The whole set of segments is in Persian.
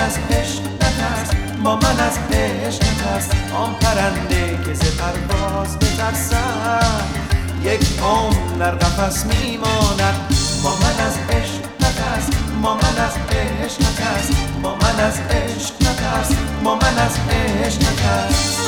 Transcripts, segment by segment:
از عشق نترس با من از عشق نترس آن پرنده که ز پرواز بترسد یک عمر در قفس میماند. با من از عشق نترس با من از عشق نترس با من از عشق نترس با من از عشق نترس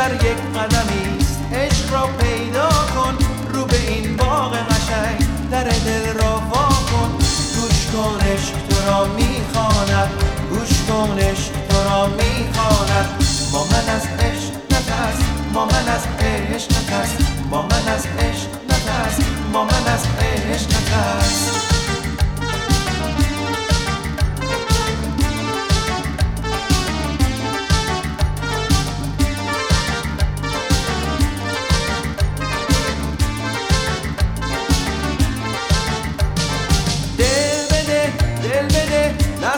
در یک قدمی است. عشق را پیدا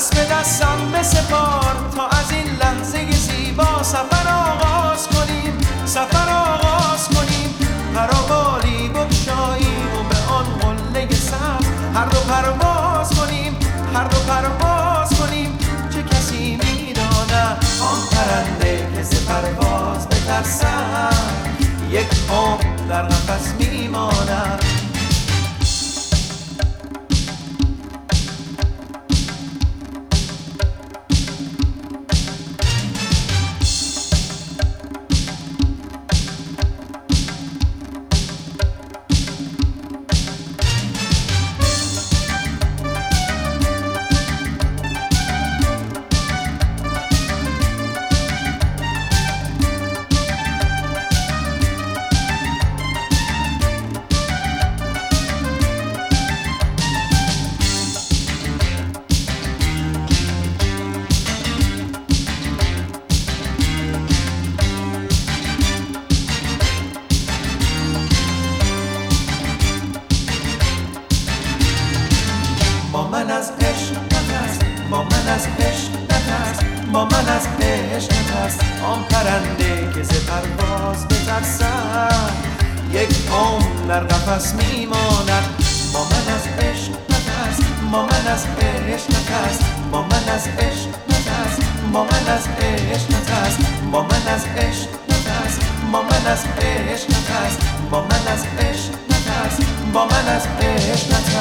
دست به دستم بسپار تا از این لحظه زیبا سفر آغاز کنیم سفر آغاز کنیم. پروالی بگشاییم و به آن قله سبز هر دو پرواز کنیم هر دو پرواز کنیم. چه کسی می‌داند؟ آن پرنده که ز پرواز بترسد یک عمر در قفس میماند از با من از عشق نترس با من از عشق نترس آن پرنده که ز پرواز بترسد یک عمر در قفس میماند با من از عشق نترس با من از عشق نترس با من از عشق نترس با من از عشق نترس با من از عشق نترس با من از عشق نترس با من از عشق نترس با من از عشق نترس